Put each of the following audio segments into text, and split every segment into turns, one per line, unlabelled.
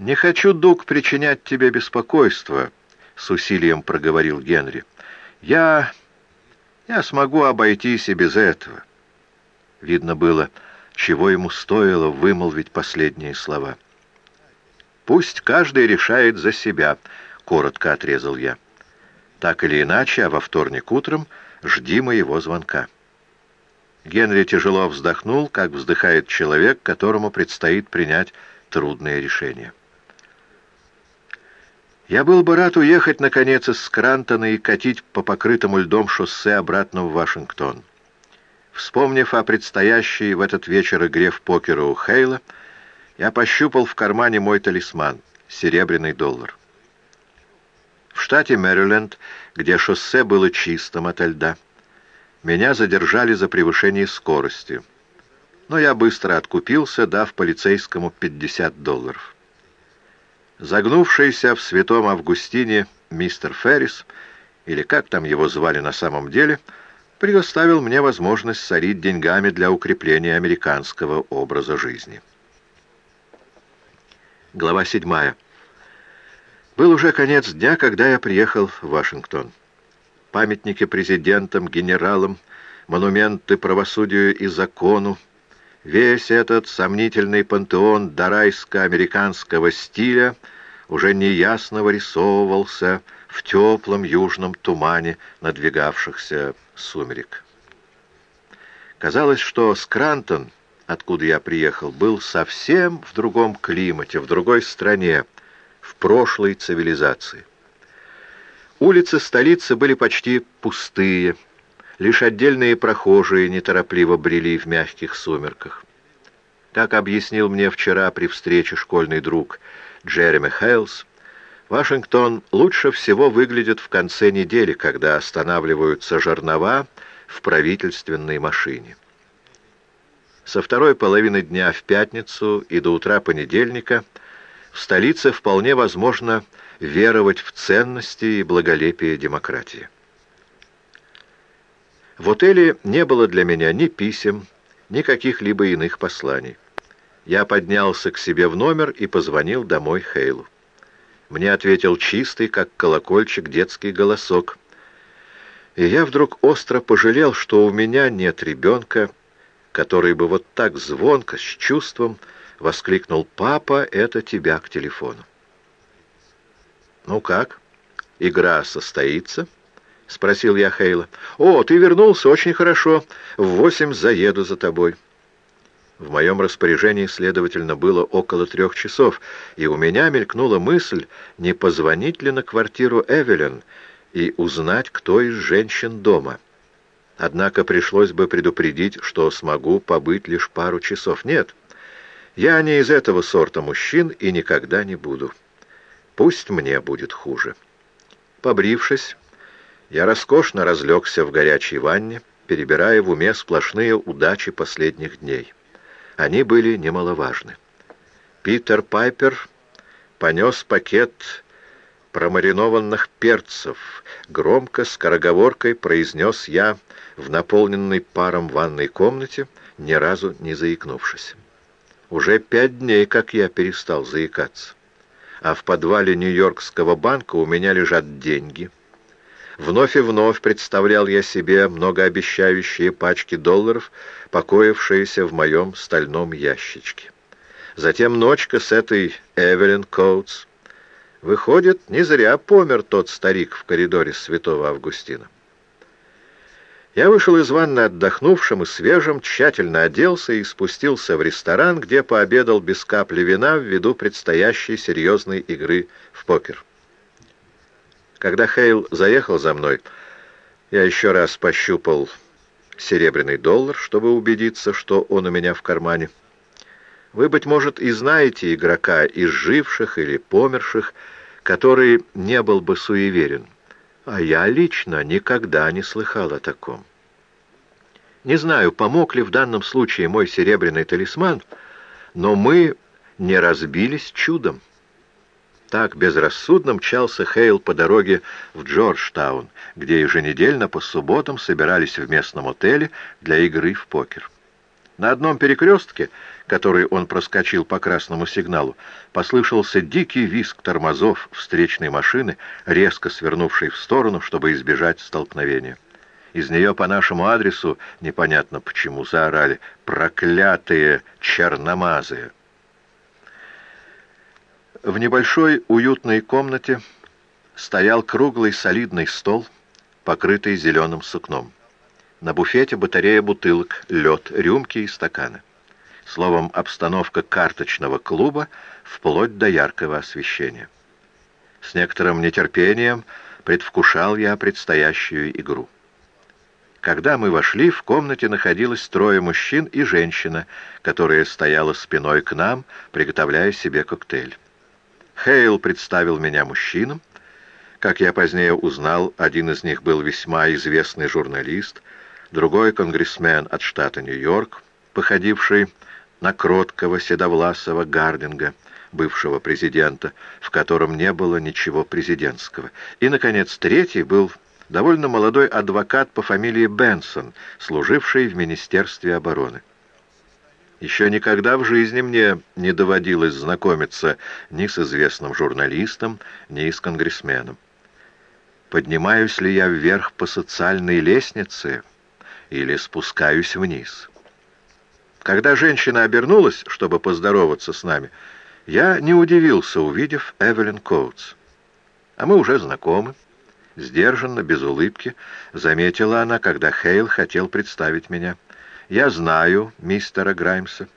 «Не хочу, Дуг, причинять тебе беспокойство», — с усилием проговорил Генри. «Я... я смогу обойтись и без этого». Видно было, чего ему стоило вымолвить последние слова. «Пусть каждый решает за себя», — коротко отрезал я. «Так или иначе, а во вторник утром жди моего звонка». Генри тяжело вздохнул, как вздыхает человек, которому предстоит принять трудное решение. Я был бы рад уехать, наконец, из Скрантона и катить по покрытому льдом шоссе обратно в Вашингтон. Вспомнив о предстоящей в этот вечер игре в покер у Хейла, я пощупал в кармане мой талисман — серебряный доллар. В штате Мэриленд, где шоссе было чистым ото льда, меня задержали за превышение скорости, но я быстро откупился, дав полицейскому 50 долларов. Загнувшийся в святом Августине мистер Феррис, или как там его звали на самом деле, предоставил мне возможность сорить деньгами для укрепления американского образа жизни. Глава 7. Был уже конец дня, когда я приехал в Вашингтон. Памятники президентам, генералам, монументы правосудию и закону, Весь этот сомнительный пантеон дарайско-американского стиля уже неясно вырисовывался в теплом южном тумане надвигавшихся сумерек. Казалось, что Скрантон, откуда я приехал, был совсем в другом климате, в другой стране, в прошлой цивилизации. Улицы столицы были почти пустые, Лишь отдельные прохожие неторопливо брели в мягких сумерках. Как объяснил мне вчера при встрече школьный друг Джереми Хейлс, Вашингтон лучше всего выглядит в конце недели, когда останавливаются жернова в правительственной машине. Со второй половины дня в пятницу и до утра понедельника в столице вполне возможно веровать в ценности и благолепие демократии. В отеле не было для меня ни писем, ни каких-либо иных посланий. Я поднялся к себе в номер и позвонил домой Хейлу. Мне ответил чистый, как колокольчик, детский голосок. И я вдруг остро пожалел, что у меня нет ребенка, который бы вот так звонко, с чувством воскликнул «Папа, это тебя к телефону». «Ну как? Игра состоится?» — спросил я Хейла. «О, ты вернулся, очень хорошо. В восемь заеду за тобой». В моем распоряжении, следовательно, было около трех часов, и у меня мелькнула мысль, не позвонить ли на квартиру Эвелин и узнать, кто из женщин дома. Однако пришлось бы предупредить, что смогу побыть лишь пару часов. Нет, я не из этого сорта мужчин и никогда не буду. Пусть мне будет хуже. Побрившись, я роскошно разлегся в горячей ванне, перебирая в уме сплошные удачи последних дней. Они были немаловажны. Питер Пайпер понес пакет промаринованных перцев. Громко, скороговоркой произнес я в наполненной паром ванной комнате, ни разу не заикнувшись. Уже пять дней, как я перестал заикаться. А в подвале Нью-Йоркского банка у меня лежат деньги — Вновь и вновь представлял я себе многообещающие пачки долларов, покоившиеся в моем стальном ящичке. Затем ночка с этой Эвелин Коутс. Выходит, не зря помер тот старик в коридоре святого Августина. Я вышел из ванны отдохнувшим и свежим, тщательно оделся и спустился в ресторан, где пообедал без капли вина ввиду предстоящей серьезной игры в покер. Когда Хейл заехал за мной, я еще раз пощупал серебряный доллар, чтобы убедиться, что он у меня в кармане. Вы, быть может, и знаете игрока из живших или померших, который не был бы суеверен. А я лично никогда не слыхал о таком. Не знаю, помог ли в данном случае мой серебряный талисман, но мы не разбились чудом. Так безрассудно мчался Хейл по дороге в Джорджтаун, где еженедельно по субботам собирались в местном отеле для игры в покер. На одном перекрестке, который он проскочил по красному сигналу, послышался дикий визг тормозов встречной машины, резко свернувшей в сторону, чтобы избежать столкновения. Из нее по нашему адресу, непонятно почему, заорали «Проклятые черномазые!». В небольшой уютной комнате стоял круглый солидный стол, покрытый зеленым сукном. На буфете батарея бутылок, лед, рюмки и стаканы. Словом, обстановка карточного клуба вплоть до яркого освещения. С некоторым нетерпением предвкушал я предстоящую игру. Когда мы вошли, в комнате находилось трое мужчин и женщина, которая стояла спиной к нам, приготовляя себе коктейль. Хейл представил меня мужчинам. Как я позднее узнал, один из них был весьма известный журналист — другой конгрессмен от штата Нью-Йорк, походивший на кроткого седовласого Гардинга, бывшего президента, в котором не было ничего президентского. И, наконец, третий был довольно молодой адвокат по фамилии Бенсон, служивший в Министерстве обороны. Еще никогда в жизни мне не доводилось знакомиться ни с известным журналистом, ни с конгрессменом. Поднимаюсь ли я вверх по социальной лестнице или спускаюсь вниз. Когда женщина обернулась, чтобы поздороваться с нами, я не удивился, увидев Эвелин Коутс. А мы уже знакомы. Сдержанно, без улыбки, заметила она, когда Хейл хотел представить меня. «Я знаю мистера Граймса.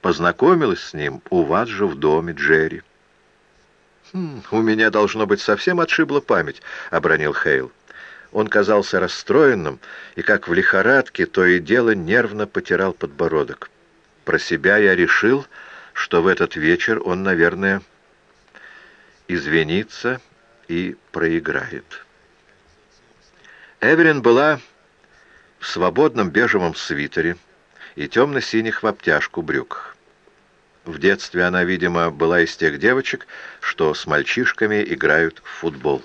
Познакомилась с ним у вас же в доме, Джерри». «Хм, «У меня, должно быть, совсем отшибла память», — обронил Хейл. Он казался расстроенным и, как в лихорадке, то и дело нервно потирал подбородок. Про себя я решил, что в этот вечер он, наверное, извинится и проиграет. Эвелин была в свободном бежевом свитере и темно-синих в обтяжку брюках. В детстве она, видимо, была из тех девочек, что с мальчишками играют в футбол.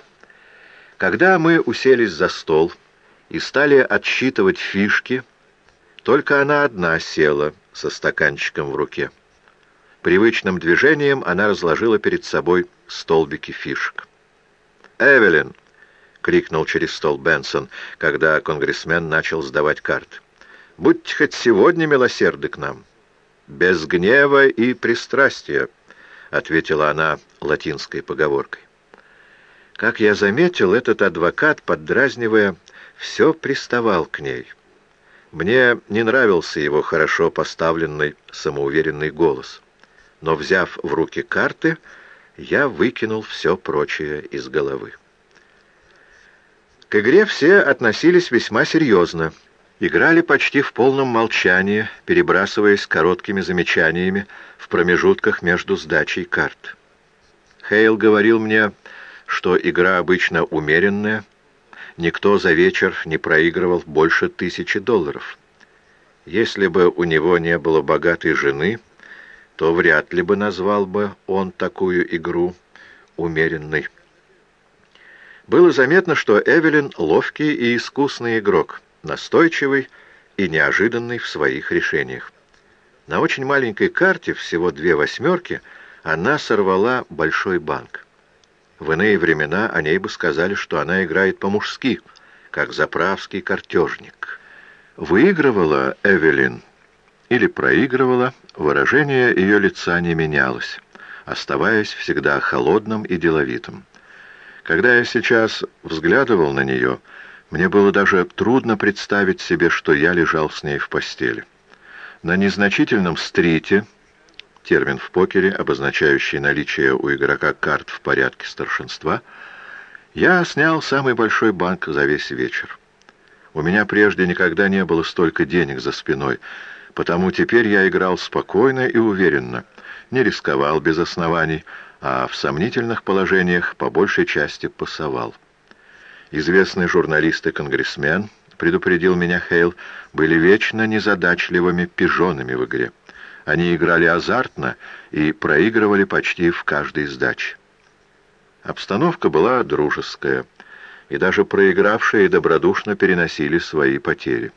Когда мы уселись за стол и стали отсчитывать фишки, только она одна села со стаканчиком в руке. Привычным движением она разложила перед собой столбики фишек. «Эвелин!» — крикнул через стол Бенсон, когда конгрессмен начал сдавать карты. «Будьте хоть сегодня милосерды к нам!» «Без гнева и пристрастия», — ответила она латинской поговоркой. Как я заметил, этот адвокат, поддразнивая, все приставал к ней. Мне не нравился его хорошо поставленный, самоуверенный голос. Но, взяв в руки карты, я выкинул все прочее из головы. К игре все относились весьма серьезно. Играли почти в полном молчании, перебрасываясь короткими замечаниями в промежутках между сдачей карт. Хейл говорил мне что игра обычно умеренная, никто за вечер не проигрывал больше тысячи долларов. Если бы у него не было богатой жены, то вряд ли бы назвал бы он такую игру умеренной. Было заметно, что Эвелин ловкий и искусный игрок, настойчивый и неожиданный в своих решениях. На очень маленькой карте, всего две восьмерки, она сорвала большой банк. В иные времена о ней бы сказали, что она играет по-мужски, как заправский картежник. Выигрывала Эвелин или проигрывала, выражение ее лица не менялось, оставаясь всегда холодным и деловитым. Когда я сейчас взглядывал на нее, мне было даже трудно представить себе, что я лежал с ней в постели. На незначительном стрите термин в покере, обозначающий наличие у игрока карт в порядке старшинства, я снял самый большой банк за весь вечер. У меня прежде никогда не было столько денег за спиной, потому теперь я играл спокойно и уверенно, не рисковал без оснований, а в сомнительных положениях по большей части пасовал. Известный журналист и конгрессмен, предупредил меня Хейл, были вечно незадачливыми пижонами в игре. Они играли азартно и проигрывали почти в каждой сдаче. Обстановка была дружеская, и даже проигравшие добродушно переносили свои потери.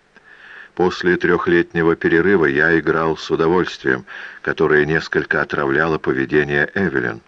После трехлетнего перерыва я играл с удовольствием, которое несколько отравляло поведение Эвелин.